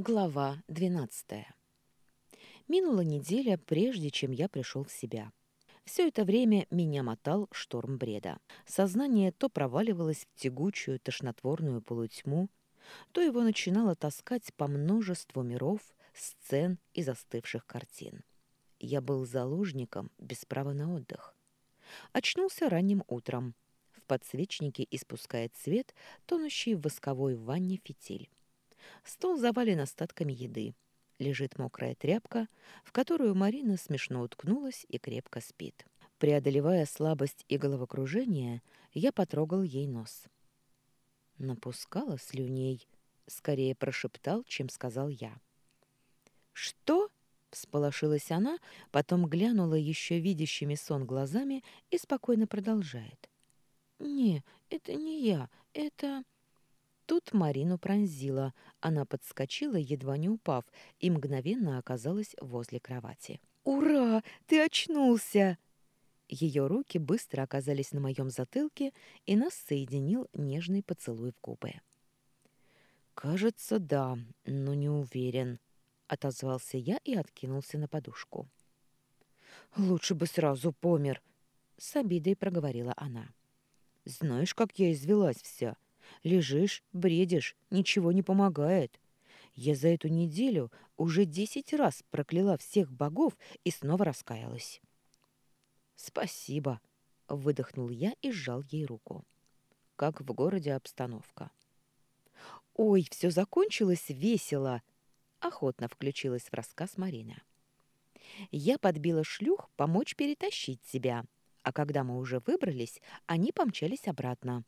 Глава 12. Минула неделя, прежде чем я пришел в себя. Все это время меня мотал шторм бреда. Сознание то проваливалось в тягучую, тошнотворную полутьму, то его начинало таскать по множеству миров, сцен и застывших картин. Я был заложником без права на отдых. Очнулся ранним утром. В подсвечнике испускает свет, тонущий в восковой ванне фитиль. Стол завален остатками еды. Лежит мокрая тряпка, в которую Марина смешно уткнулась и крепко спит. Преодолевая слабость и головокружение, я потрогал ей нос. Напускала слюней, скорее прошептал, чем сказал я. «Что?» — всполошилась она, потом глянула еще видящими сон глазами и спокойно продолжает. «Не, это не я, это...» Тут Марину пронзила. Она подскочила, едва не упав, и мгновенно оказалась возле кровати. «Ура! Ты очнулся!» Ее руки быстро оказались на моем затылке, и нас соединил нежный поцелуй в губы. «Кажется, да, но не уверен», — отозвался я и откинулся на подушку. «Лучше бы сразу помер», — с обидой проговорила она. «Знаешь, как я извелась вся?» Лежишь, бредишь, ничего не помогает. Я за эту неделю уже десять раз прокляла всех богов и снова раскаялась. «Спасибо», — выдохнул я и сжал ей руку. Как в городе обстановка. «Ой, все закончилось весело!» — охотно включилась в рассказ Марина. «Я подбила шлюх помочь перетащить себя, а когда мы уже выбрались, они помчались обратно.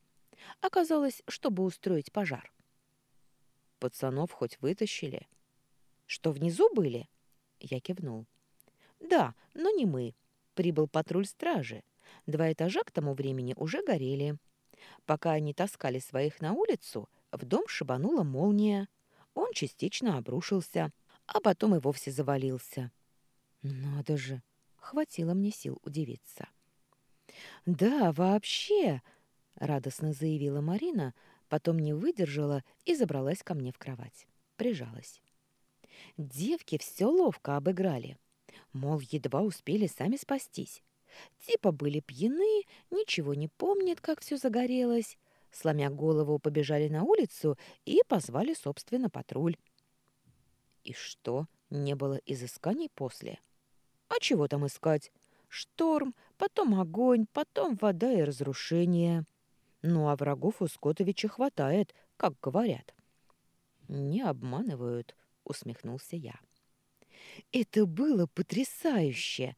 Оказалось, чтобы устроить пожар. Пацанов хоть вытащили? Что, внизу были? Я кивнул. Да, но не мы. Прибыл патруль стражи. Два этажа к тому времени уже горели. Пока они таскали своих на улицу, в дом шибанула молния. Он частично обрушился, а потом и вовсе завалился. Надо же, хватило мне сил удивиться. Да, вообще, радостно заявила Марина, потом не выдержала и забралась ко мне в кровать. Прижалась. Девки все ловко обыграли. Мол, едва успели сами спастись. Типа были пьяны, ничего не помнят, как все загорелось. Сломя голову, побежали на улицу и позвали, собственно, патруль. И что, не было изысканий после? А чего там искать? Шторм, потом огонь, потом вода и разрушение. Ну а врагов у Скотовича хватает, как говорят. Не обманывают, усмехнулся я. Это было потрясающе,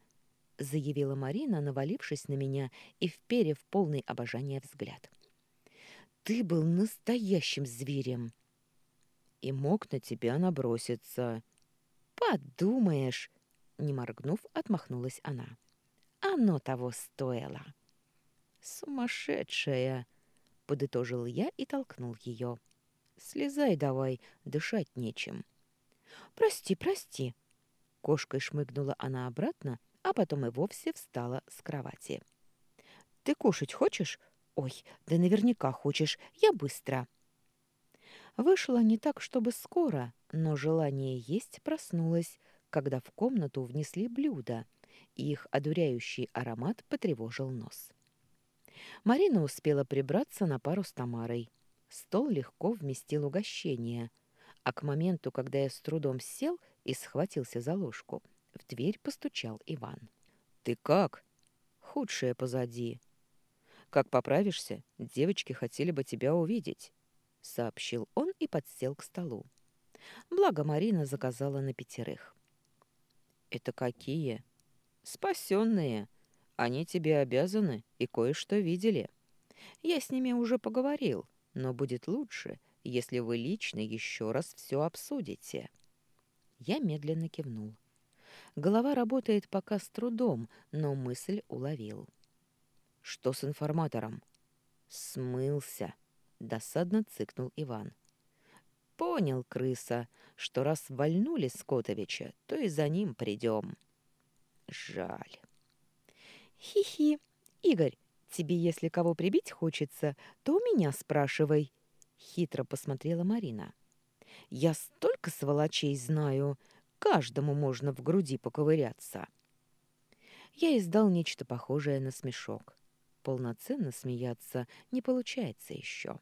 заявила Марина, навалившись на меня и вперев полный обожания взгляд. Ты был настоящим зверем и мог на тебя наброситься. Подумаешь, не моргнув, отмахнулась она. Оно того стоило. Сумасшедшая, подытожил я и толкнул ее. Слезай давай, дышать нечем. Прости, прости. Кошкой шмыгнула она обратно, а потом и вовсе встала с кровати. Ты кушать хочешь? Ой, да наверняка хочешь. Я быстро. Вышло не так, чтобы скоро, но желание есть проснулось, когда в комнату внесли блюда, и их одуряющий аромат потревожил нос. Марина успела прибраться на пару с Тамарой. Стол легко вместил угощение, а к моменту, когда я с трудом сел и схватился за ложку, в дверь постучал Иван. «Ты как?» «Худшее позади». «Как поправишься, девочки хотели бы тебя увидеть», — сообщил он и подсел к столу. Благо Марина заказала на пятерых. «Это какие?» «Спасенные. Они тебе обязаны и кое-что видели. Я с ними уже поговорил, но будет лучше, если вы лично еще раз все обсудите». Я медленно кивнул. Голова работает пока с трудом, но мысль уловил. «Что с информатором?» «Смылся», — досадно цыкнул Иван. «Понял, крыса, что раз вальнули Скотовича, то и за ним придем». «Жаль». «Хи-хи. Игорь, тебе если кого прибить хочется, то у меня спрашивай», — хитро посмотрела Марина. Я столько сволочей знаю, каждому можно в груди поковыряться. Я издал нечто похожее на смешок. Полноценно смеяться не получается еще.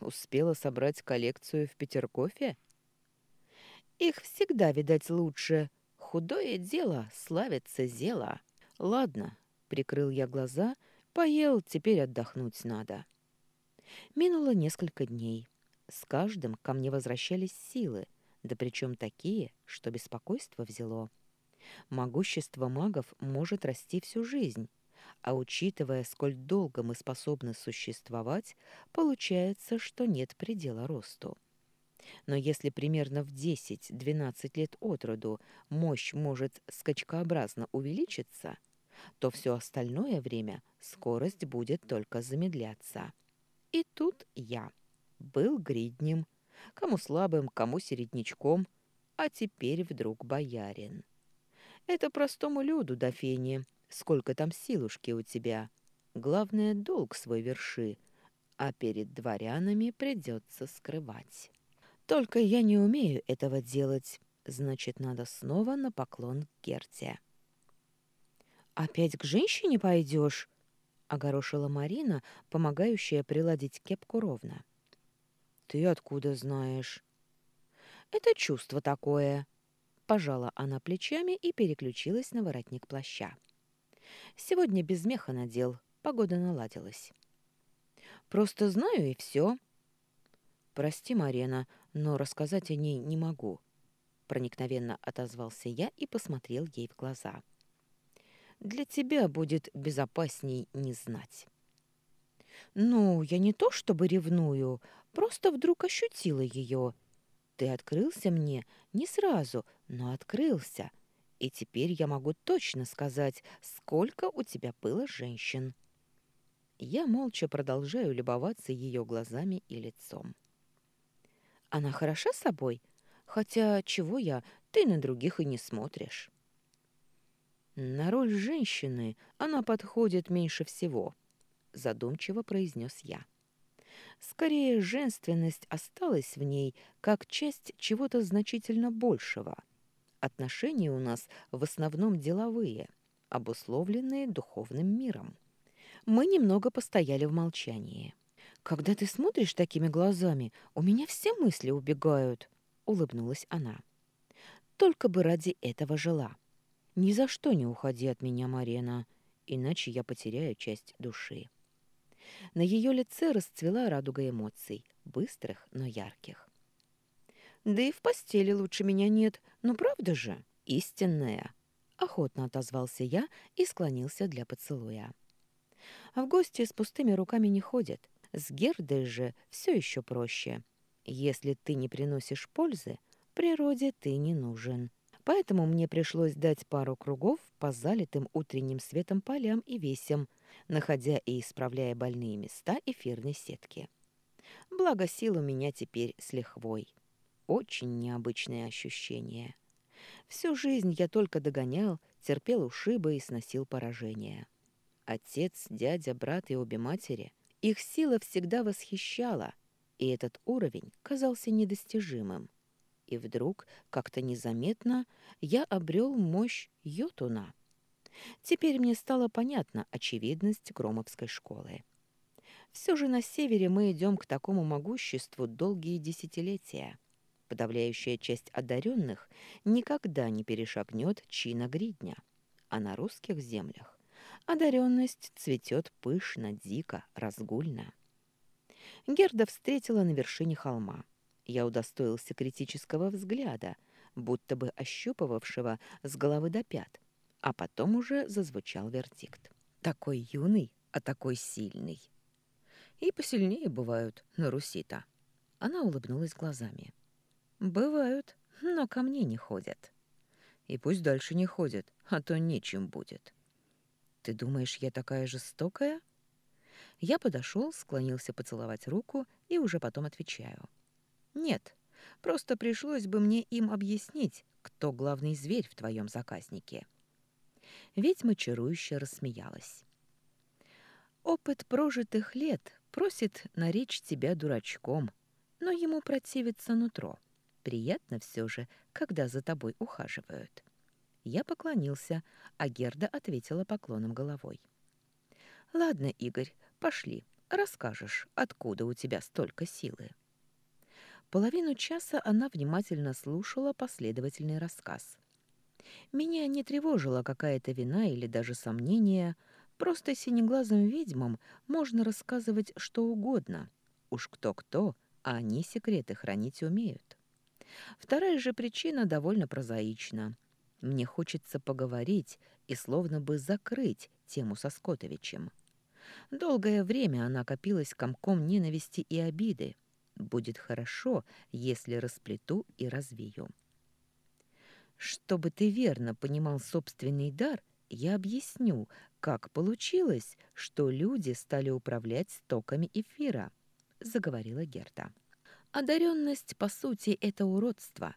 Успела собрать коллекцию в Петеркофе? Их всегда, видать, лучше. Худое дело, славится зело. Ладно, прикрыл я глаза, поел, теперь отдохнуть надо. Минуло несколько дней. С каждым ко мне возвращались силы, да причем такие, что беспокойство взяло. Могущество магов может расти всю жизнь, а учитывая, сколь долго мы способны существовать, получается, что нет предела росту. Но если примерно в 10-12 лет от роду мощь может скачкообразно увеличиться, то все остальное время скорость будет только замедляться. И тут я был гриднем, кому слабым, кому середнячком, а теперь вдруг боярин. Это простому люду до фени, сколько там силушки у тебя. Главное, долг свой верши, а перед дворянами придется скрывать. Только я не умею этого делать, значит, надо снова на поклон к Герте. «Опять к женщине пойдешь?» — огорошила Марина, помогающая приладить кепку ровно. «Ты откуда знаешь?» «Это чувство такое», — пожала она плечами и переключилась на воротник плаща. «Сегодня без меха надел, погода наладилась». «Просто знаю и все». «Прости, Марина, но рассказать о ней не могу», — проникновенно отозвался я и посмотрел ей в глаза. «Для тебя будет безопасней не знать». «Ну, я не то чтобы ревную, Просто вдруг ощутила ее. Ты открылся мне не сразу, но открылся. И теперь я могу точно сказать, сколько у тебя было женщин. Я молча продолжаю любоваться ее глазами и лицом. Она хороша собой? Хотя, чего я, ты на других и не смотришь. На роль женщины она подходит меньше всего, задумчиво произнес я. Скорее, женственность осталась в ней как часть чего-то значительно большего. Отношения у нас в основном деловые, обусловленные духовным миром. Мы немного постояли в молчании. «Когда ты смотришь такими глазами, у меня все мысли убегают», — улыбнулась она. «Только бы ради этого жила. Ни за что не уходи от меня, Марена, иначе я потеряю часть души». На ее лице расцвела радуга эмоций, быстрых, но ярких. «Да и в постели лучше меня нет, ну правда же? Истинная!» Охотно отозвался я и склонился для поцелуя. А в гости с пустыми руками не ходят. С Гердой же все еще проще. Если ты не приносишь пользы, природе ты не нужен. Поэтому мне пришлось дать пару кругов по залитым утренним светом полям и весям, находя и исправляя больные места эфирной сетки. Благо сил у меня теперь с лихвой. Очень необычное ощущение. Всю жизнь я только догонял, терпел ушибы и сносил поражения. Отец, дядя, брат и обе матери, их сила всегда восхищала, и этот уровень казался недостижимым. И вдруг, как-то незаметно, я обрел мощь Йотуна — Теперь мне стало понятна очевидность Громовской школы. Все же на севере мы идем к такому могуществу долгие десятилетия. Подавляющая часть одаренных никогда не перешагнет чина гридня, а на русских землях одаренность цветет пышно, дико, разгульно. Герда встретила на вершине холма. Я удостоился критического взгляда, будто бы ощупывавшего с головы до пят, а потом уже зазвучал вердикт. Такой юный, а такой сильный. И посильнее бывают на Руси-то. Она улыбнулась глазами. Бывают, но ко мне не ходят. И пусть дальше не ходят, а то нечем будет. Ты думаешь, я такая жестокая? Я подошел, склонился поцеловать руку и уже потом отвечаю. Нет, просто пришлось бы мне им объяснить, кто главный зверь в твоем заказнике. Ведьма чарующе рассмеялась. «Опыт прожитых лет просит наречь тебя дурачком, но ему противится нутро. Приятно все же, когда за тобой ухаживают. Я поклонился, а Герда ответила поклоном головой. «Ладно, Игорь, пошли, расскажешь, откуда у тебя столько силы». Половину часа она внимательно слушала последовательный рассказ. Меня не тревожила какая-то вина или даже сомнение, просто синеглазым ведьмам можно рассказывать что угодно. Уж кто-кто, а они секреты хранить умеют. Вторая же причина довольно прозаична. Мне хочется поговорить и словно бы закрыть тему со Скотовичем. Долгое время она копилась комком ненависти и обиды. Будет хорошо, если расплету и развею. Чтобы ты верно понимал собственный дар, я объясню, как получилось, что люди стали управлять стоками эфира, заговорила Герта. Одаренность, по сути, это уродство.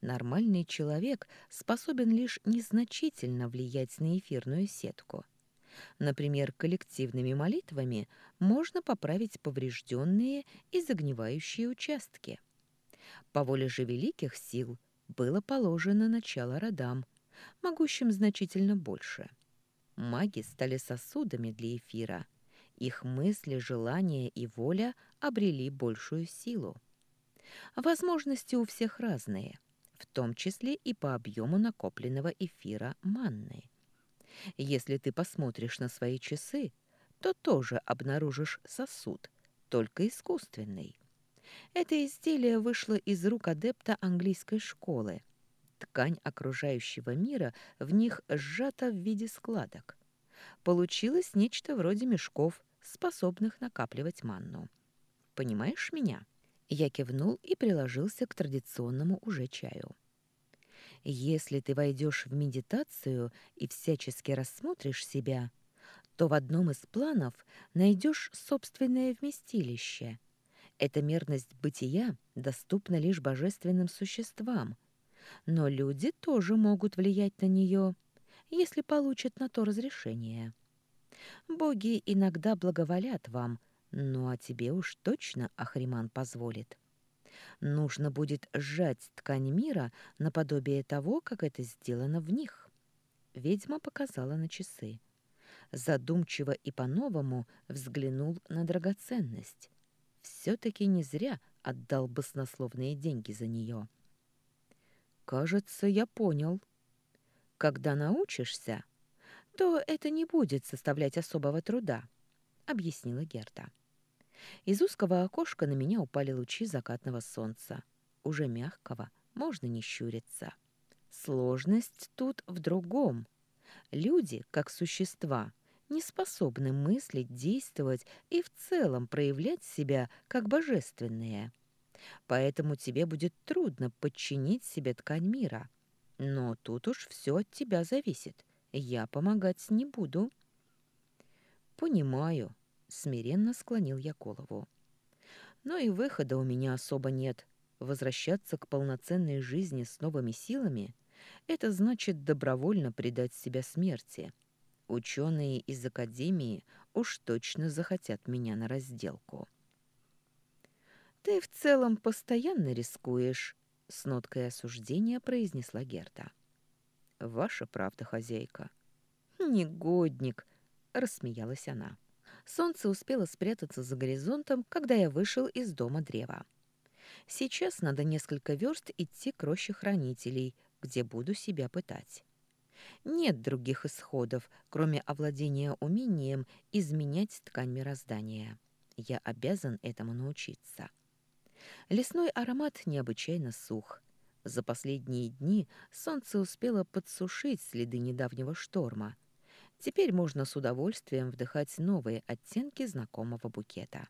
Нормальный человек способен лишь незначительно влиять на эфирную сетку. Например, коллективными молитвами можно поправить поврежденные и загнивающие участки. По воле же великих сил было положено начало родам, могущим значительно больше. Маги стали сосудами для эфира. Их мысли, желания и воля обрели большую силу. Возможности у всех разные, в том числе и по объему накопленного эфира манны. Если ты посмотришь на свои часы, то тоже обнаружишь сосуд, только искусственный. Это изделие вышло из рук адепта английской школы. Ткань окружающего мира в них сжата в виде складок. Получилось нечто вроде мешков, способных накапливать манну. Понимаешь меня? Я кивнул и приложился к традиционному уже чаю. Если ты войдешь в медитацию и всячески рассмотришь себя, то в одном из планов найдешь собственное вместилище. Эта мерность бытия доступна лишь божественным существам, но люди тоже могут влиять на нее, если получат на то разрешение. Боги иногда благоволят вам, ну а тебе уж точно Ахриман позволит. Нужно будет сжать ткань мира наподобие того, как это сделано в них. Ведьма показала на часы. Задумчиво и по-новому взглянул на драгоценность. Все-таки не зря отдал баснословные деньги за нее. «Кажется, я понял. Когда научишься, то это не будет составлять особого труда», — объяснила Герта. Из узкого окошка на меня упали лучи закатного солнца. Уже мягкого, можно не щуриться. Сложность тут в другом. Люди, как существа, не способны мыслить, действовать и в целом проявлять себя как божественные. Поэтому тебе будет трудно подчинить себе ткань мира. Но тут уж все от тебя зависит. Я помогать не буду. Понимаю, смиренно склонил я голову. Но и выхода у меня особо нет. Возвращаться к полноценной жизни с новыми силами — это значит добровольно предать себя смерти. Ученые из Академии уж точно захотят меня на разделку. «Ты в целом постоянно рискуешь», — с ноткой осуждения произнесла Герта. «Ваша правда, хозяйка». «Негодник», — рассмеялась она. Солнце успело спрятаться за горизонтом, когда я вышел из дома древа. Сейчас надо несколько верст идти к роще хранителей, где буду себя пытать. Нет других исходов, кроме овладения умением изменять ткань мироздания. Я обязан этому научиться. Лесной аромат необычайно сух. За последние дни солнце успело подсушить следы недавнего шторма, Теперь можно с удовольствием вдыхать новые оттенки знакомого букета.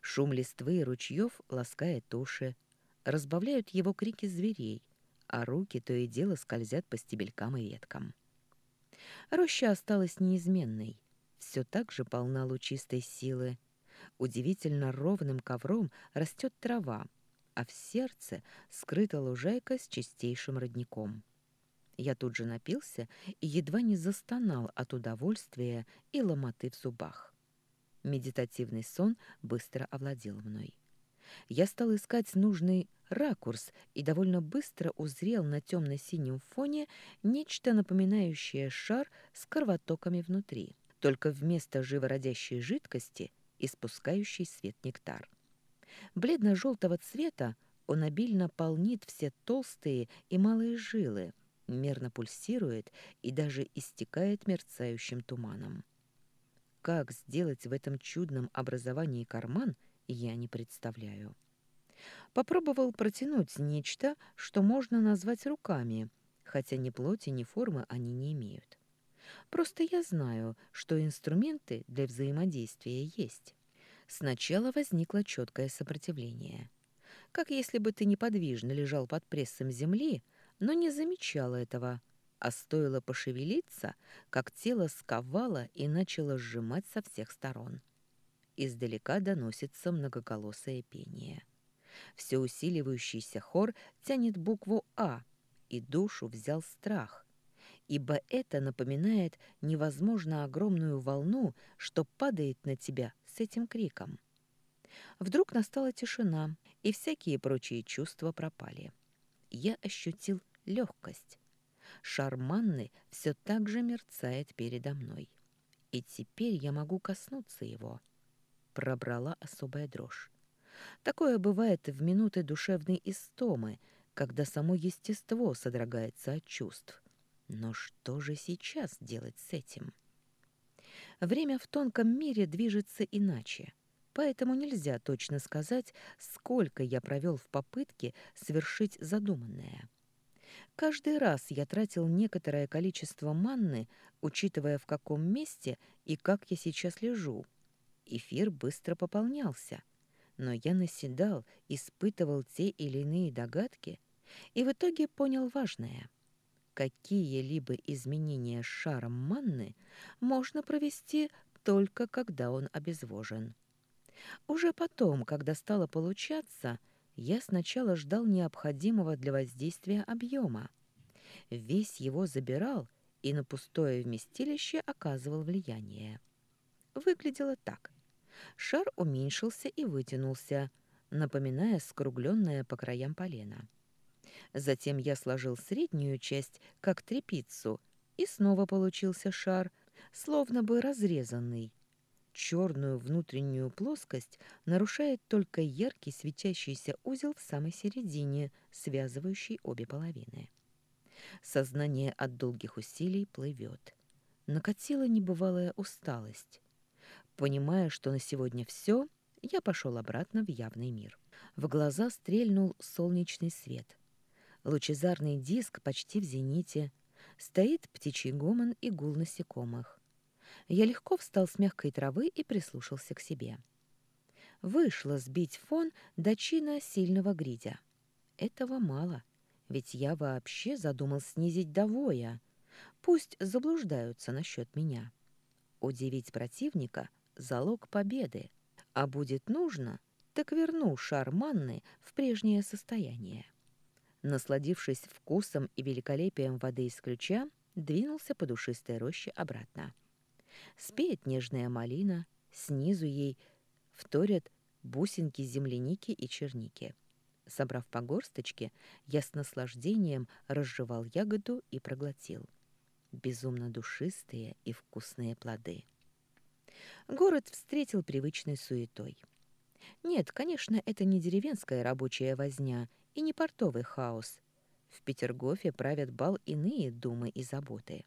Шум листвы и ручьев ласкает уши, разбавляют его крики зверей, а руки то и дело скользят по стебелькам и веткам. Роща осталась неизменной, все так же полна лучистой силы. Удивительно ровным ковром растет трава, а в сердце скрыта лужайка с чистейшим родником. Я тут же напился и едва не застонал от удовольствия и ломоты в зубах. Медитативный сон быстро овладел мной. Я стал искать нужный ракурс и довольно быстро узрел на темно-синем фоне нечто напоминающее шар с кровотоками внутри, только вместо живородящей жидкости испускающий свет нектар. Бледно-желтого цвета он обильно полнит все толстые и малые жилы, мерно пульсирует и даже истекает мерцающим туманом. Как сделать в этом чудном образовании карман, я не представляю. Попробовал протянуть нечто, что можно назвать руками, хотя ни плоти, ни формы они не имеют. Просто я знаю, что инструменты для взаимодействия есть. Сначала возникло четкое сопротивление. Как если бы ты неподвижно лежал под прессом земли, но не замечал этого, а стоило пошевелиться, как тело сковало и начало сжимать со всех сторон. Издалека доносится многоголосое пение. Все усиливающийся хор тянет букву «А», и душу взял страх, ибо это напоминает невозможно огромную волну, что падает на тебя с этим криком. Вдруг настала тишина, и всякие прочие чувства пропали. Я ощутил легкость. Шар манны все так же мерцает передо мной. И теперь я могу коснуться его. Пробрала особая дрожь. Такое бывает в минуты душевной истомы, когда само естество содрогается от чувств. Но что же сейчас делать с этим? Время в тонком мире движется иначе, поэтому нельзя точно сказать, сколько я провел в попытке совершить задуманное. Каждый раз я тратил некоторое количество манны, учитывая в каком месте и как я сейчас лежу. Эфир быстро пополнялся, но я наседал, испытывал те или иные догадки и в итоге понял важное. Какие-либо изменения с шаром манны можно провести только когда он обезвожен. Уже потом, когда стало получаться, я сначала ждал необходимого для воздействия объема. Весь его забирал и на пустое вместилище оказывал влияние. Выглядело так. Шар уменьшился и вытянулся, напоминая скругленное по краям полено. Затем я сложил среднюю часть, как трепицу, и снова получился шар, словно бы разрезанный. Черную внутреннюю плоскость нарушает только яркий светящийся узел в самой середине, связывающий обе половины. Сознание от долгих усилий плывет. Накатила небывалая усталость. Понимая, что на сегодня все, я пошел обратно в явный мир. В глаза стрельнул солнечный свет. Лучезарный диск почти в зените. Стоит птичий гомон и гул насекомых. Я легко встал с мягкой травы и прислушался к себе. Вышло сбить фон до чина сильного гридя. Этого мало, ведь я вообще задумал снизить до воя. Пусть заблуждаются насчет меня. Удивить противника — залог победы, а будет нужно, так верну шар манны в прежнее состояние. Насладившись вкусом и великолепием воды из ключа, двинулся по душистой роще обратно. Спеет нежная малина, снизу ей вторят бусинки земляники и черники. Собрав по горсточке, я с наслаждением разжевал ягоду и проглотил. Безумно душистые и вкусные плоды. Город встретил привычной суетой. Нет, конечно, это не деревенская рабочая возня и не портовый хаос. В Петергофе правят бал иные думы и заботы.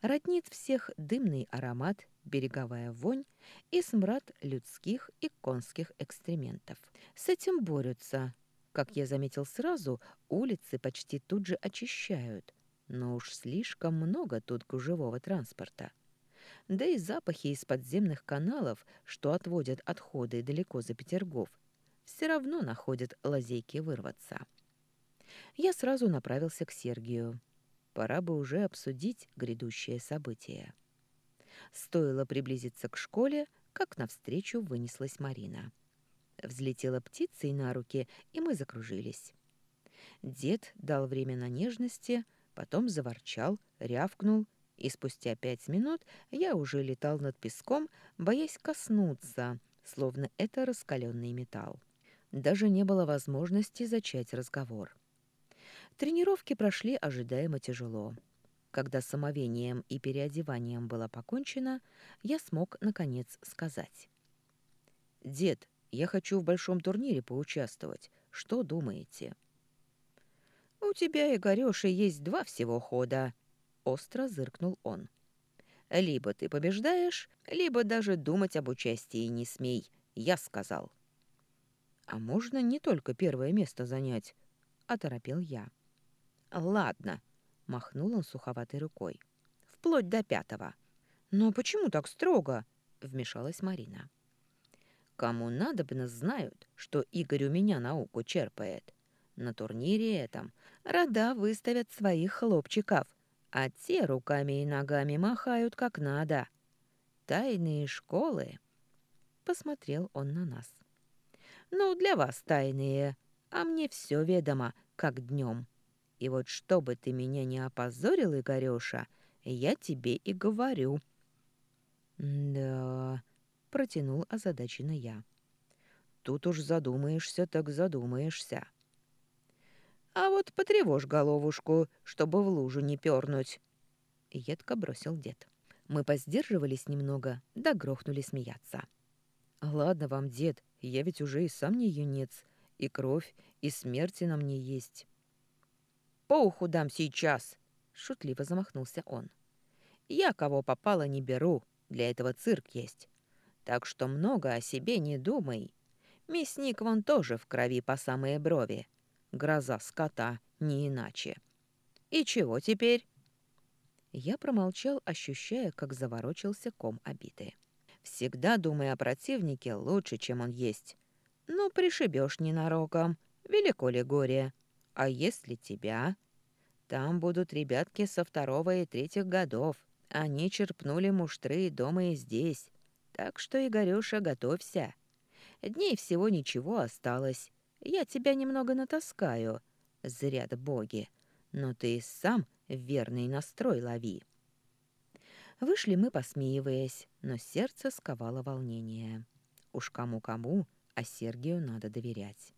Роднит всех дымный аромат, береговая вонь и смрад людских и конских экстрементов. С этим борются. Как я заметил сразу, улицы почти тут же очищают. Но уж слишком много тут гужевого транспорта да и запахи из подземных каналов, что отводят отходы далеко за Петергоф, все равно находят лазейки вырваться. Я сразу направился к Сергию. Пора бы уже обсудить грядущее событие. Стоило приблизиться к школе, как навстречу вынеслась Марина. Взлетела птицей на руки, и мы закружились. Дед дал время на нежности, потом заворчал, рявкнул и спустя пять минут я уже летал над песком, боясь коснуться, словно это раскаленный металл. Даже не было возможности зачать разговор. Тренировки прошли ожидаемо тяжело. Когда с омовением и переодеванием было покончено, я смог, наконец, сказать. «Дед, я хочу в большом турнире поучаствовать. Что думаете?» «У тебя, Игорёша, есть два всего хода», — остро зыркнул он. «Либо ты побеждаешь, либо даже думать об участии не смей, я сказал». «А можно не только первое место занять?» — оторопел я. «Ладно», — махнул он суховатой рукой. «Вплоть до пятого». «Но почему так строго?» — вмешалась Марина. «Кому надобно, знают, что Игорь у меня науку черпает. На турнире этом рода выставят своих хлопчиков, а те руками и ногами махают как надо. Тайные школы...» Посмотрел он на нас. «Ну, для вас тайные, а мне все ведомо, как днем. И вот чтобы ты меня не опозорил, Игорёша, я тебе и говорю». «Да...» — протянул озадаченно я. «Тут уж задумаешься, так задумаешься». «А вот потревожь головушку, чтобы в лужу не пернуть», — едко бросил дед. Мы поздерживались немного, да грохнули смеяться. «Ладно вам, дед, я ведь уже и сам не юнец, и кровь, и смерти на мне есть. По уху дам сейчас!» — шутливо замахнулся он. «Я кого попало не беру, для этого цирк есть. Так что много о себе не думай. Мясник вон тоже в крови по самые брови. Гроза скота, не иначе. И чего теперь?» Я промолчал, ощущая, как заворочился ком обиды. «Всегда думай о противнике лучше, чем он есть. Ну, пришибешь ненароком, велико ли горе. А если тебя? Там будут ребятки со второго и третьих годов. Они черпнули муштры дома и здесь. Так что, Игорёша, готовься. Дней всего ничего осталось. Я тебя немного натаскаю. Зря да боги. Но ты сам верный настрой лови. Вышли мы, посмеиваясь, но сердце сковало волнение. Уж кому-кому, а Сергию надо доверять.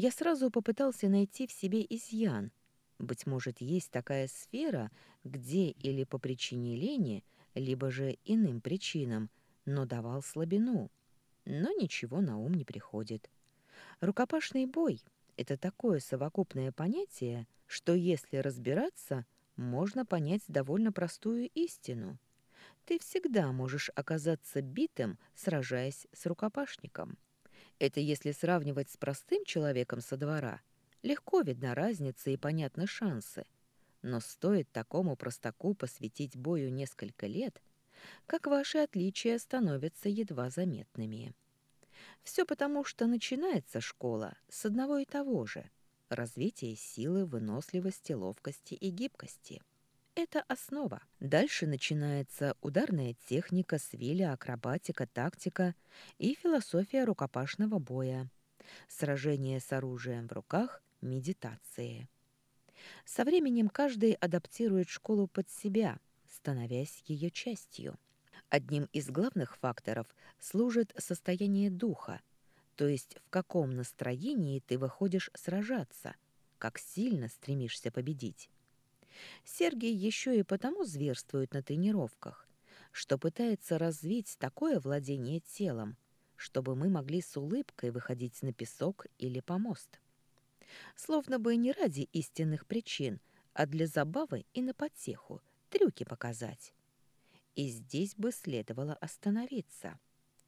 Я сразу попытался найти в себе изъян. Быть может, есть такая сфера, где или по причине лени, либо же иным причинам, но давал слабину. Но ничего на ум не приходит. Рукопашный бой — это такое совокупное понятие, что если разбираться, можно понять довольно простую истину. Ты всегда можешь оказаться битым, сражаясь с рукопашником. Это если сравнивать с простым человеком со двора. Легко видна разница и понятны шансы. Но стоит такому простаку посвятить бою несколько лет, как ваши отличия становятся едва заметными. Все потому, что начинается школа с одного и того же – развития силы, выносливости, ловкости и гибкости – это основа. Дальше начинается ударная техника, свиля, акробатика, тактика и философия рукопашного боя. Сражение с оружием в руках, медитации. Со временем каждый адаптирует школу под себя, становясь ее частью. Одним из главных факторов служит состояние духа, то есть в каком настроении ты выходишь сражаться, как сильно стремишься победить. Сергей еще и потому зверствует на тренировках, что пытается развить такое владение телом, чтобы мы могли с улыбкой выходить на песок или помост. Словно бы не ради истинных причин, а для забавы и на потеху, трюки показать. И здесь бы следовало остановиться.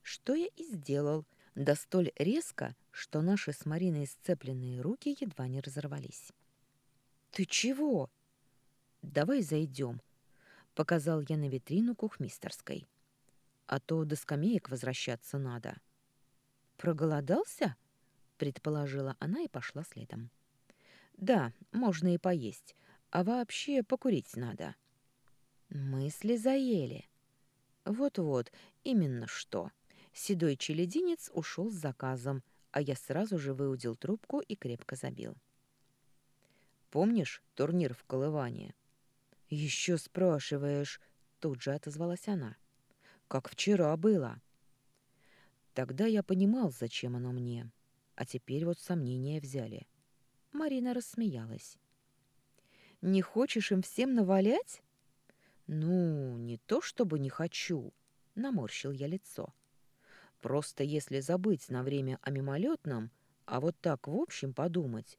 Что я и сделал, да столь резко, что наши с Мариной сцепленные руки едва не разорвались. «Ты чего?» «Давай зайдем», — показал я на витрину кухмистерской. «А то до скамеек возвращаться надо». «Проголодался?» — предположила она и пошла следом. «Да, можно и поесть, а вообще покурить надо». Мысли заели. Вот-вот, именно что. Седой челединец ушел с заказом, а я сразу же выудил трубку и крепко забил. «Помнишь турнир в Колыване?» «Еще спрашиваешь», — тут же отозвалась она. «Как вчера было». Тогда я понимал, зачем оно мне. а теперь вот сомнения взяли. Марина рассмеялась. «Не хочешь им всем навалять?» «Ну, не то чтобы не хочу», — наморщил я лицо. «Просто если забыть на время о мимолетном, а вот так в общем подумать,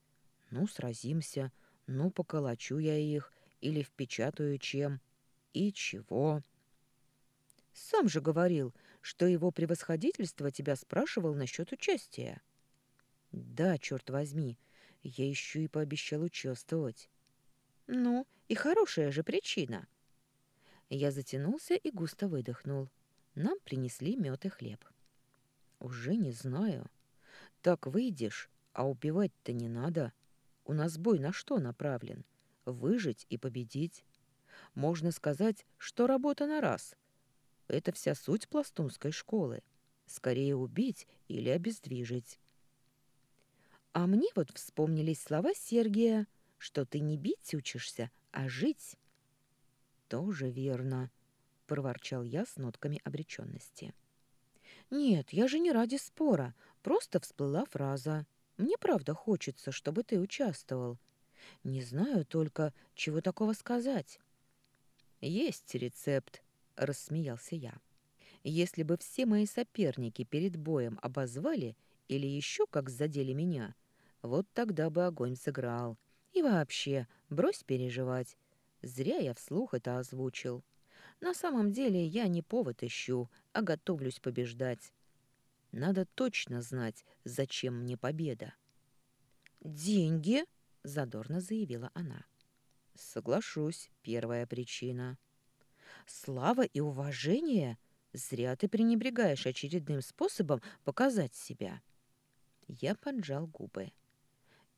ну, сразимся, ну, поколочу я их или впечатаю чем. И чего?» «Сам же говорил, что его превосходительство тебя спрашивал насчет участия». «Да, черт возьми, я еще и пообещал участвовать». «Ну, и хорошая же причина». Я затянулся и густо выдохнул. Нам принесли мед и хлеб. «Уже не знаю. Так выйдешь, а убивать-то не надо. У нас бой на что направлен? Выжить и победить. Можно сказать, что работа на раз. Это вся суть пластунской школы. Скорее убить или обездвижить. А мне вот вспомнились слова Сергия, что ты не бить учишься, а жить. Тоже верно, проворчал я с нотками обреченности. Нет, я же не ради спора, просто всплыла фраза. Мне правда хочется, чтобы ты участвовал. Не знаю только, чего такого сказать. Есть рецепт, рассмеялся я. Если бы все мои соперники перед боем обозвали или еще как задели меня, вот тогда бы огонь сыграл. И вообще, брось переживать. Зря я вслух это озвучил. На самом деле я не повод ищу, а готовлюсь побеждать. Надо точно знать, зачем мне победа. «Деньги?» — задорно заявила она. «Соглашусь, первая причина». Слава и уважение? Зря ты пренебрегаешь очередным способом показать себя. Я поджал губы.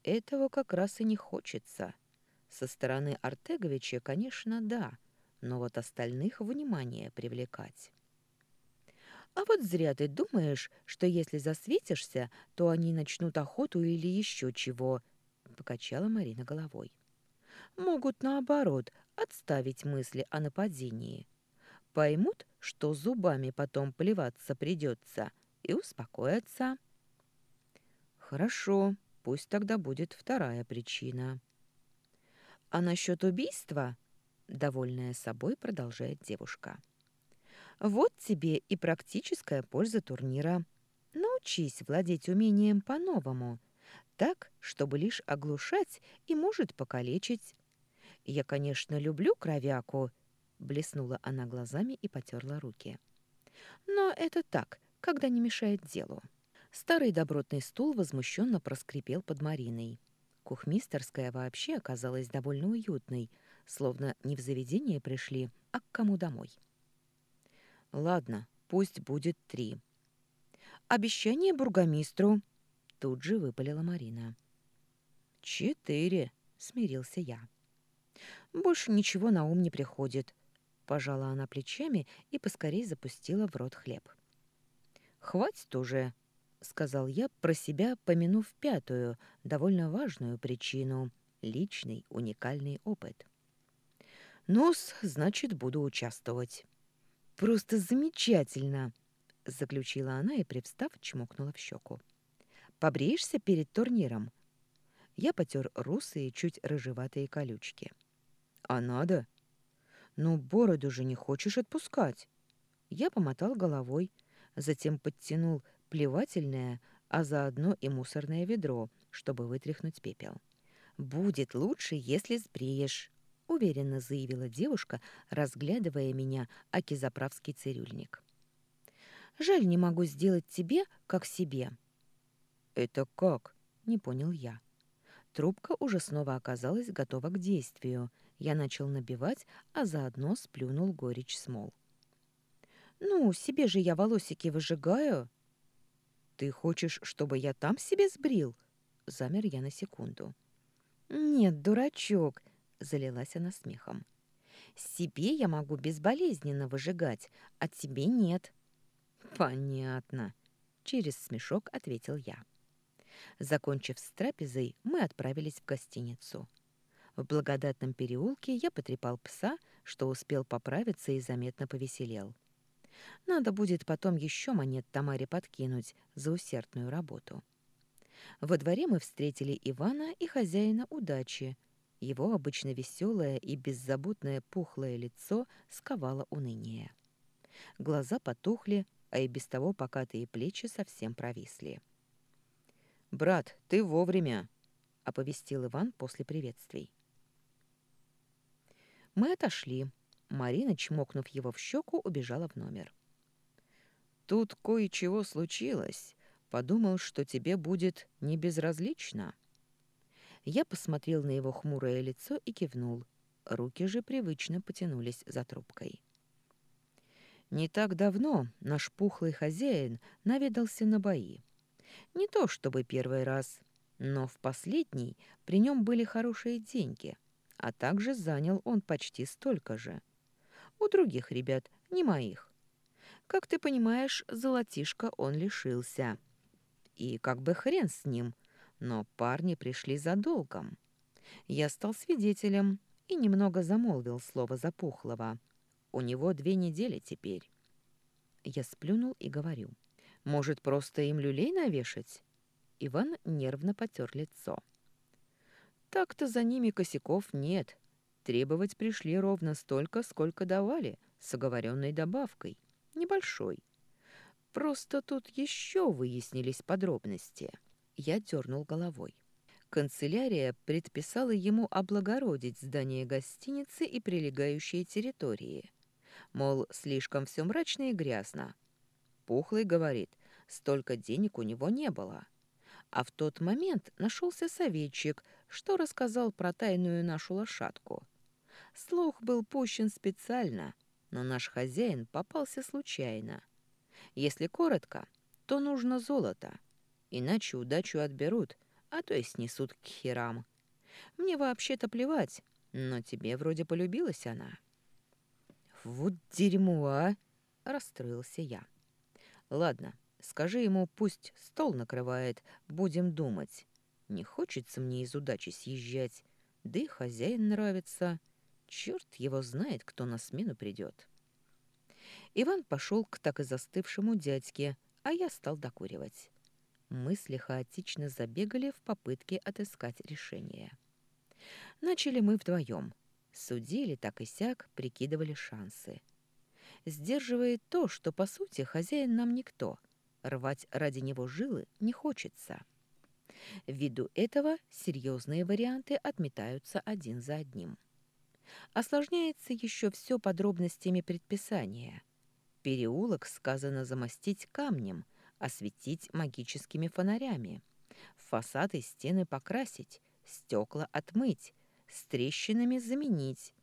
Этого как раз и не хочется. Со стороны Артеговича, конечно, да, но вот остальных внимание привлекать. А вот зря ты думаешь, что если засветишься, то они начнут охоту или еще чего, — покачала Марина головой. Могут, наоборот, отставить мысли о нападении. Поймут, что зубами потом плеваться придется, и успокоятся. Хорошо, пусть тогда будет вторая причина. А насчет убийства, довольная собой, продолжает девушка. Вот тебе и практическая польза турнира. Научись владеть умением по-новому, так, чтобы лишь оглушать и может покалечить. Я, конечно, люблю кровяку, блеснула она глазами и потерла руки. Но это так, когда не мешает делу. Старый добротный стул возмущенно проскрипел под Мариной. Кухмистерская вообще оказалась довольно уютной, словно не в заведение пришли, а к кому домой. Ладно, пусть будет три. Обещание бургомистру. Тут же выпалила Марина. Четыре, смирился я. Больше ничего на ум не приходит. Пожала она плечами и поскорей запустила в рот хлеб. «Хватит уже», — сказал я про себя, помянув пятую, довольно важную причину — личный уникальный опыт. «Ну-с, значит, буду участвовать». «Просто замечательно!» — заключила она и, привстав, чмокнула в щеку. «Побреешься перед турниром?» Я потер русые, чуть рыжеватые колючки. А надо? Ну, бороду же не хочешь отпускать. Я помотал головой, затем подтянул плевательное, а заодно и мусорное ведро, чтобы вытряхнуть пепел. «Будет лучше, если сбреешь», — уверенно заявила девушка, разглядывая меня, аки заправский цирюльник. «Жаль, не могу сделать тебе, как себе». «Это как?» — не понял я. Трубка уже снова оказалась готова к действию — я начал набивать, а заодно сплюнул горечь смол. «Ну, себе же я волосики выжигаю». «Ты хочешь, чтобы я там себе сбрил?» Замер я на секунду. «Нет, дурачок», — залилась она смехом. «Себе я могу безболезненно выжигать, а тебе нет». «Понятно», — через смешок ответил я. Закончив с трапезой, мы отправились в гостиницу. В благодатном переулке я потрепал пса, что успел поправиться и заметно повеселел. Надо будет потом еще монет Тамаре подкинуть за усердную работу. Во дворе мы встретили Ивана и хозяина удачи. Его обычно веселое и беззаботное пухлое лицо сковало уныние. Глаза потухли, а и без того покатые плечи совсем провисли. «Брат, ты вовремя!» — оповестил Иван после приветствий. Мы отошли. Марина, чмокнув его в щеку, убежала в номер. «Тут кое-чего случилось. Подумал, что тебе будет не безразлично». Я посмотрел на его хмурое лицо и кивнул. Руки же привычно потянулись за трубкой. Не так давно наш пухлый хозяин наведался на бои. Не то чтобы первый раз, но в последний при нем были хорошие деньги, а также занял он почти столько же. У других ребят, не моих. Как ты понимаешь, золотишко он лишился. И как бы хрен с ним, но парни пришли за долгом. Я стал свидетелем и немного замолвил слово запухлого. У него две недели теперь. Я сплюнул и говорю. Может, просто им люлей навешать? Иван нервно потер лицо. Так-то за ними косяков нет. Требовать пришли ровно столько, сколько давали, с оговоренной добавкой. Небольшой. Просто тут еще выяснились подробности. Я дернул головой. Канцелярия предписала ему облагородить здание гостиницы и прилегающие территории. Мол, слишком все мрачно и грязно. Пухлый говорит, столько денег у него не было. А в тот момент нашелся советчик, что рассказал про тайную нашу лошадку. Слух был пущен специально, но наш хозяин попался случайно. Если коротко, то нужно золото, иначе удачу отберут, а то и снесут к херам. Мне вообще-то плевать, но тебе вроде полюбилась она. Вот дерьмо, а! Расстроился я. Ладно, скажи ему, пусть стол накрывает, будем думать. Не хочется мне из удачи съезжать, да и хозяин нравится. Черт его знает, кто на смену придет. Иван пошел к так и застывшему дядьке, а я стал докуривать. Мысли хаотично забегали в попытке отыскать решение. Начали мы вдвоем. Судили так и сяк, прикидывали шансы сдерживает то, что, по сути, хозяин нам никто. Рвать ради него жилы не хочется. Ввиду этого серьезные варианты отметаются один за одним. Осложняется еще все подробностями предписания. Переулок сказано замостить камнем, осветить магическими фонарями, фасады стены покрасить, стекла отмыть, с трещинами заменить,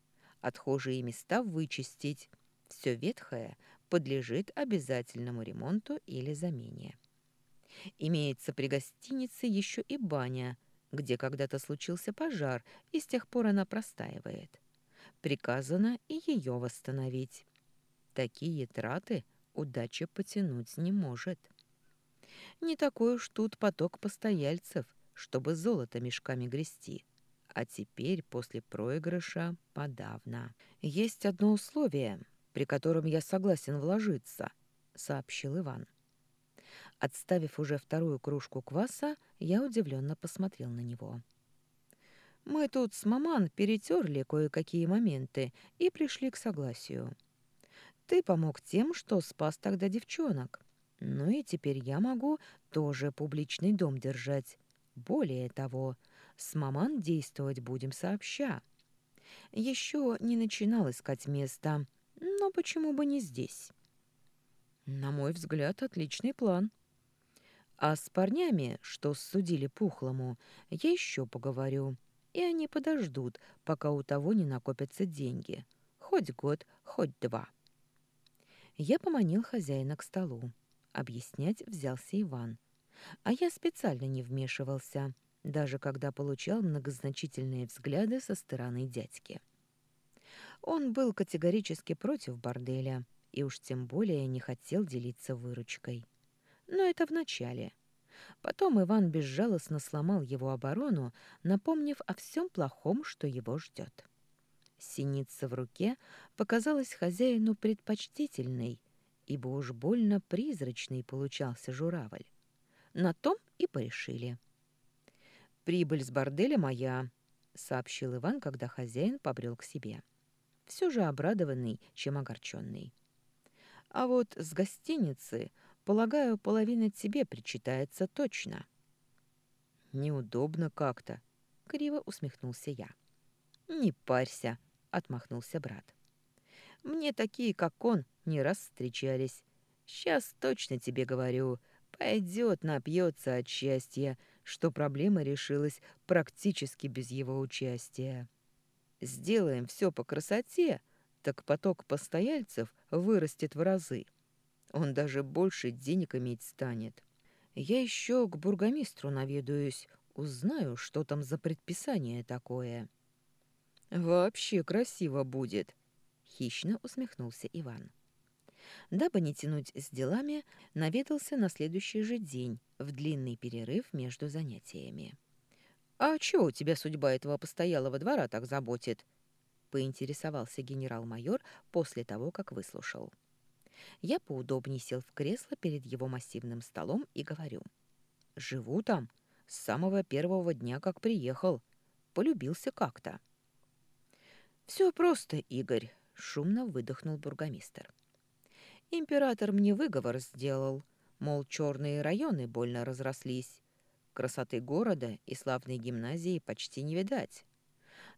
отхожие места вычистить, все ветхое подлежит обязательному ремонту или замене. Имеется при гостинице еще и баня, где когда-то случился пожар, и с тех пор она простаивает. Приказано и ее восстановить. Такие траты удача потянуть не может. Не такой уж тут поток постояльцев, чтобы золото мешками грести. А теперь, после проигрыша, подавно. Есть одно условие при котором я согласен вложиться», — сообщил Иван. Отставив уже вторую кружку кваса, я удивленно посмотрел на него. «Мы тут с маман перетерли кое-какие моменты и пришли к согласию. Ты помог тем, что спас тогда девчонок. Ну и теперь я могу тоже публичный дом держать. Более того, с маман действовать будем сообща. Еще не начинал искать место» но почему бы не здесь? На мой взгляд, отличный план. А с парнями, что судили Пухлому, я еще поговорю, и они подождут, пока у того не накопятся деньги. Хоть год, хоть два. Я поманил хозяина к столу. Объяснять взялся Иван. А я специально не вмешивался, даже когда получал многозначительные взгляды со стороны дядьки. Он был категорически против борделя и уж тем более не хотел делиться выручкой. Но это в начале. Потом Иван безжалостно сломал его оборону, напомнив о всем плохом, что его ждет. Синица в руке показалась хозяину предпочтительной, ибо уж больно призрачный получался журавль. На том и порешили. «Прибыль с борделя моя», — сообщил Иван, когда хозяин побрел к себе. Все же обрадованный, чем огорченный. «А вот с гостиницы, полагаю, половина тебе причитается точно». «Неудобно как-то», — криво усмехнулся я. «Не парься», — отмахнулся брат. «Мне такие, как он, не раз встречались. Сейчас точно тебе говорю, пойдет, напьется от счастья, что проблема решилась практически без его участия. Сделаем все по красоте, так поток постояльцев вырастет в разы. Он даже больше денег иметь станет. Я еще к бургомистру наведаюсь, узнаю, что там за предписание такое. Вообще красиво будет, хищно усмехнулся Иван. Дабы не тянуть с делами, наведался на следующий же день, в длинный перерыв между занятиями. «А чего тебя судьба этого постоялого двора так заботит?» — поинтересовался генерал-майор после того, как выслушал. Я поудобнее сел в кресло перед его массивным столом и говорю. «Живу там. С самого первого дня, как приехал. Полюбился как-то». «Все просто, Игорь», — шумно выдохнул бургомистр. Император мне выговор сделал, мол, черные районы больно разрослись. Красоты города и славной гимназии почти не видать.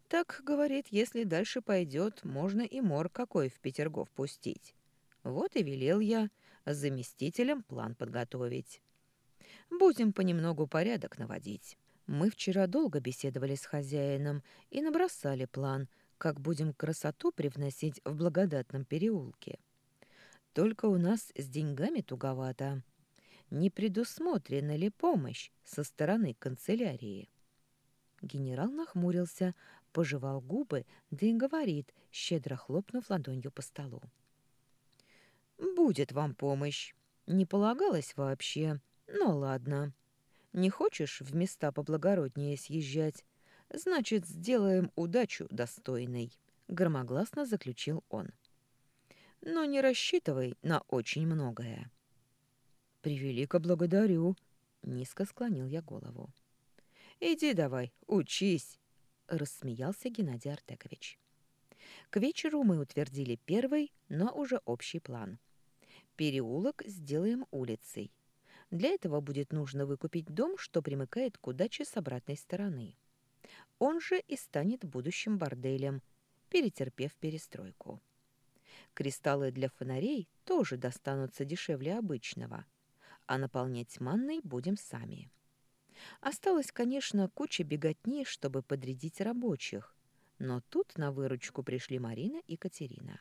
Так, говорит, если дальше пойдет, можно и мор какой в Петергоф пустить. Вот и велел я заместителям план подготовить. Будем понемногу порядок наводить. Мы вчера долго беседовали с хозяином и набросали план, как будем красоту привносить в благодатном переулке. Только у нас с деньгами туговато. Не предусмотрена ли помощь со стороны канцелярии? Генерал нахмурился, пожевал губы, да и говорит, щедро хлопнув ладонью по столу. «Будет вам помощь. Не полагалось вообще. Ну ладно. Не хочешь в места поблагороднее съезжать? Значит, сделаем удачу достойной», — громогласно заключил он но не рассчитывай на очень многое». «Превелико благодарю», — низко склонил я голову. «Иди давай, учись», — рассмеялся Геннадий Артекович. К вечеру мы утвердили первый, но уже общий план. Переулок сделаем улицей. Для этого будет нужно выкупить дом, что примыкает к удаче с обратной стороны. Он же и станет будущим борделем, перетерпев перестройку. Кристаллы для фонарей тоже достанутся дешевле обычного, а наполнять манной будем сами. Осталось, конечно, куча беготни, чтобы подрядить рабочих, но тут на выручку пришли Марина и Катерина.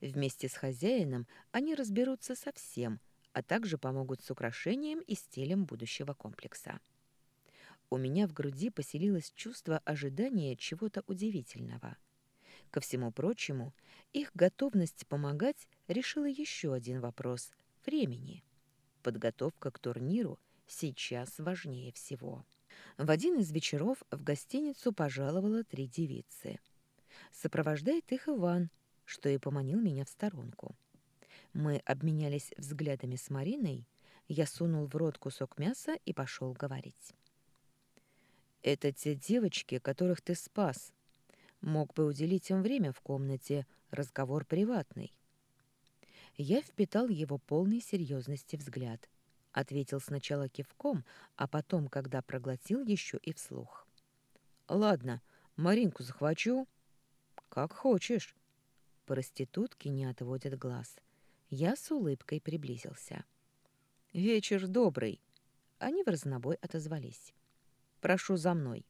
Вместе с хозяином они разберутся со всем, а также помогут с украшением и стилем будущего комплекса. У меня в груди поселилось чувство ожидания чего-то удивительного – Ко всему прочему, их готовность помогать решила еще один вопрос – времени. Подготовка к турниру сейчас важнее всего. В один из вечеров в гостиницу пожаловало три девицы. Сопровождает их Иван, что и поманил меня в сторонку. Мы обменялись взглядами с Мариной, я сунул в рот кусок мяса и пошел говорить. «Это те девочки, которых ты спас», Мог бы уделить им время в комнате, разговор приватный. Я впитал его полной серьезности взгляд. Ответил сначала кивком, а потом, когда проглотил, еще и вслух. «Ладно, Маринку захвачу». «Как хочешь». Проститутки не отводят глаз. Я с улыбкой приблизился. «Вечер добрый». Они в разнобой отозвались. «Прошу за мной».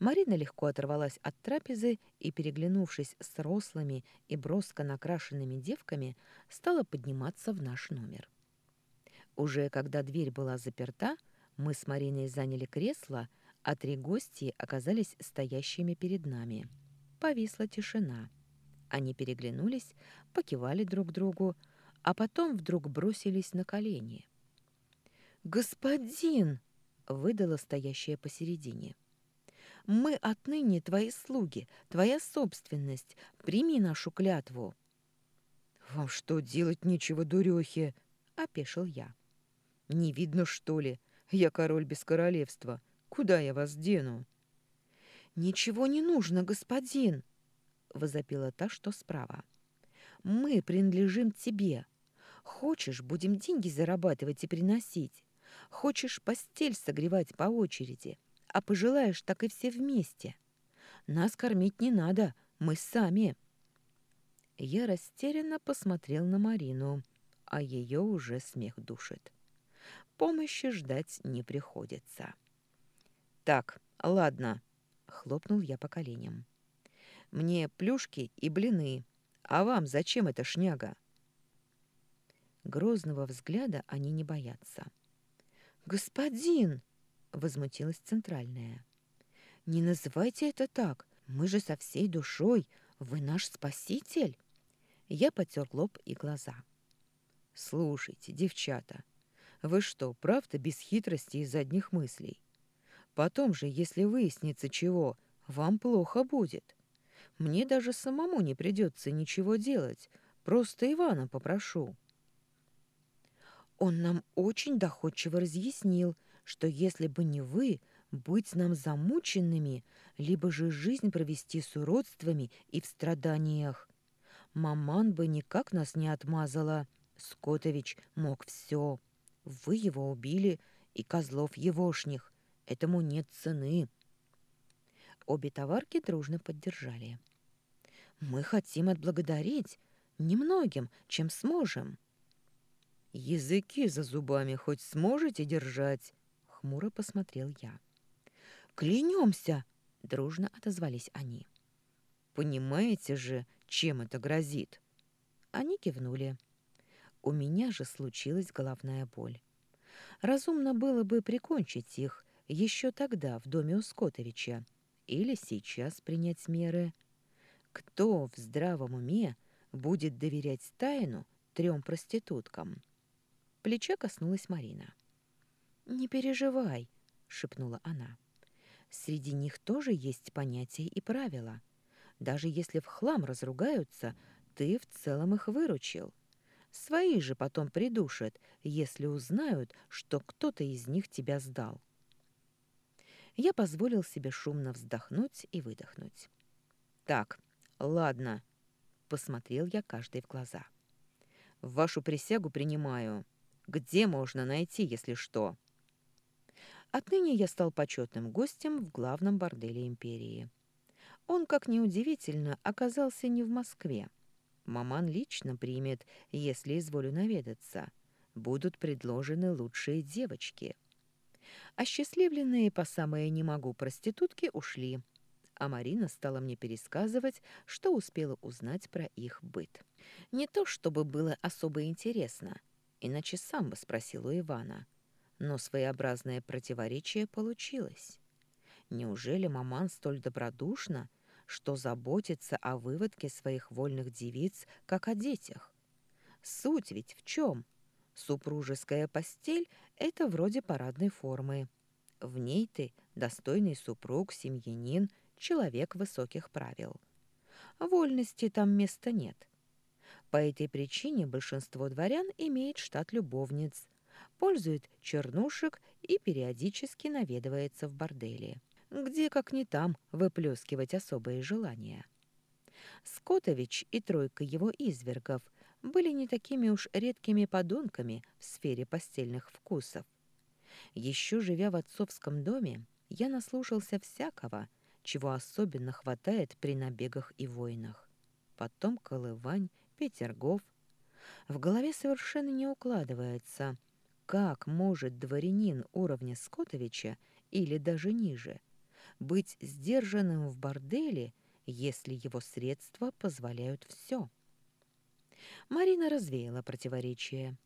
Марина легко оторвалась от трапезы и, переглянувшись с рослыми и броско накрашенными девками, стала подниматься в наш номер. Уже когда дверь была заперта, мы с Мариной заняли кресло, а три гости оказались стоящими перед нами. Повисла тишина. Они переглянулись, покивали друг другу, а потом вдруг бросились на колени. «Господин!» — выдала стоящая посередине. — мы отныне твои слуги, твоя собственность. Прими нашу клятву». «Вам что, делать нечего, дурехи?» — опешил я. «Не видно, что ли? Я король без королевства. Куда я вас дену?» «Ничего не нужно, господин!» — возопила та, что справа. «Мы принадлежим тебе. Хочешь, будем деньги зарабатывать и приносить. Хочешь, постель согревать по очереди. А пожелаешь, так и все вместе. Нас кормить не надо, мы сами». Я растерянно посмотрел на Марину, а ее уже смех душит. Помощи ждать не приходится. «Так, ладно», — хлопнул я по коленям. «Мне плюшки и блины. А вам зачем эта шняга?» Грозного взгляда они не боятся. «Господин!» — возмутилась центральная. «Не называйте это так. Мы же со всей душой. Вы наш спаситель!» Я потер лоб и глаза. «Слушайте, девчата, вы что, правда без хитрости и задних мыслей? Потом же, если выяснится чего, вам плохо будет. Мне даже самому не придется ничего делать, просто Ивана попрошу». Он нам очень доходчиво разъяснил, что если бы не вы, быть нам замученными, либо же жизнь провести с уродствами и в страданиях. Маман бы никак нас не отмазала. Скотович мог все. Вы его убили, и козлов егошних. Этому нет цены. Обе товарки дружно поддержали. Мы хотим отблагодарить немногим, чем сможем. Языки за зубами хоть сможете держать? Хмуро посмотрел я. Клянемся! Дружно отозвались они. Понимаете же, чем это грозит? Они кивнули. У меня же случилась головная боль. Разумно было бы прикончить их еще тогда в доме у Скотовича или сейчас принять меры. Кто в здравом уме будет доверять тайну трем проституткам? Плеча коснулась Марина. «Не переживай», — шепнула она. «Среди них тоже есть понятия и правила. Даже если в хлам разругаются, ты в целом их выручил. Свои же потом придушат, если узнают, что кто-то из них тебя сдал». Я позволил себе шумно вздохнуть и выдохнуть. «Так, ладно», — посмотрел я каждый в глаза. «Вашу присягу принимаю». Где можно найти, если что?» Отныне я стал почетным гостем в главном борделе империи. Он, как ни удивительно, оказался не в Москве. Маман лично примет, если изволю наведаться. Будут предложены лучшие девочки. Осчастливленные по самое не могу проститутки ушли, а Марина стала мне пересказывать, что успела узнать про их быт. Не то чтобы было особо интересно, иначе сам бы спросил у Ивана. Но своеобразное противоречие получилось. Неужели маман столь добродушна, что заботится о выводке своих вольных девиц, как о детях? Суть ведь в чем? Супружеская постель — это вроде парадной формы. В ней ты достойный супруг, семьянин, человек высоких правил. Вольности там места нет. По этой причине большинство дворян имеет штат любовниц, пользует чернушек и периодически наведывается в бордели, где, как не там, выплескивать особые желания. Скотович и тройка его извергов были не такими уж редкими подонками в сфере постельных вкусов. Еще живя в отцовском доме, я наслушался всякого, чего особенно хватает при набегах и войнах. Потом колывань Петергоф. В голове совершенно не укладывается, как может дворянин уровня Скотовича или даже ниже быть сдержанным в борделе, если его средства позволяют все. Марина развеяла противоречие.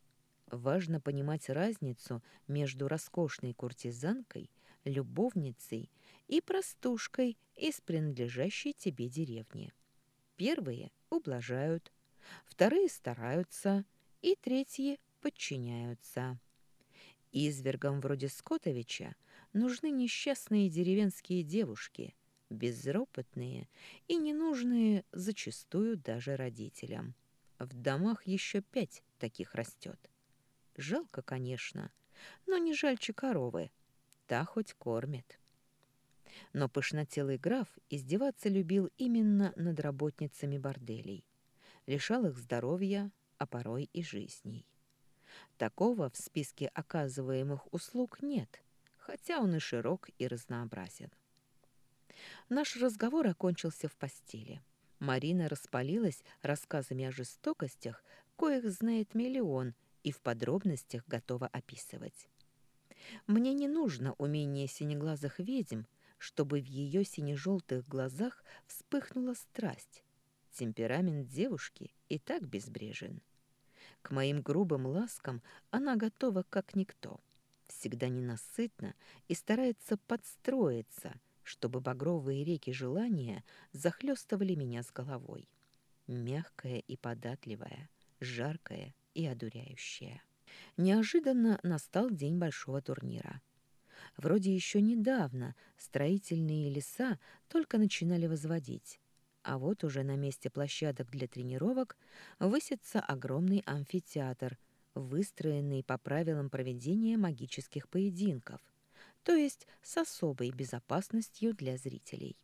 Важно понимать разницу между роскошной куртизанкой, любовницей и простушкой из принадлежащей тебе деревни. Первые ублажают, вторые стараются, и третьи подчиняются. Извергам вроде Скотовича нужны несчастные деревенские девушки, безропотные и ненужные зачастую даже родителям. В домах еще пять таких растет. Жалко, конечно, но не жальче коровы. Та хоть кормит. Но пышнотелый граф издеваться любил именно над работницами борделей. Лишал их здоровья, а порой и жизней. Такого в списке оказываемых услуг нет, хотя он и широк и разнообразен. Наш разговор окончился в постели. Марина распалилась рассказами о жестокостях, коих знает миллион и в подробностях готова описывать. Мне не нужно умение синеглазых ведьм, чтобы в ее сине-желтых глазах вспыхнула страсть. Темперамент девушки и так безбрежен. К моим грубым ласкам она готова как никто. Всегда ненасытна и старается подстроиться, чтобы багровые реки желания захлестывали меня с головой. Мягкая и податливая, жаркая и одуряющая. Неожиданно настал день большого турнира. Вроде еще недавно строительные леса только начинали возводить, а вот уже на месте площадок для тренировок высится огромный амфитеатр, выстроенный по правилам проведения магических поединков, то есть с особой безопасностью для зрителей.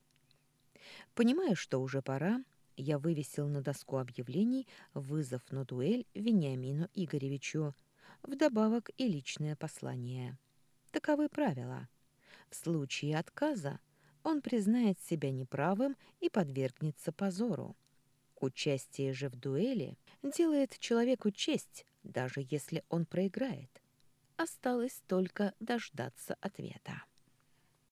Понимая, что уже пора, я вывесил на доску объявлений вызов на дуэль Вениамину Игоревичу, вдобавок и личное послание. Таковы правила. В случае отказа он признает себя неправым и подвергнется позору. Участие же в дуэли делает человеку честь, даже если он проиграет. Осталось только дождаться ответа.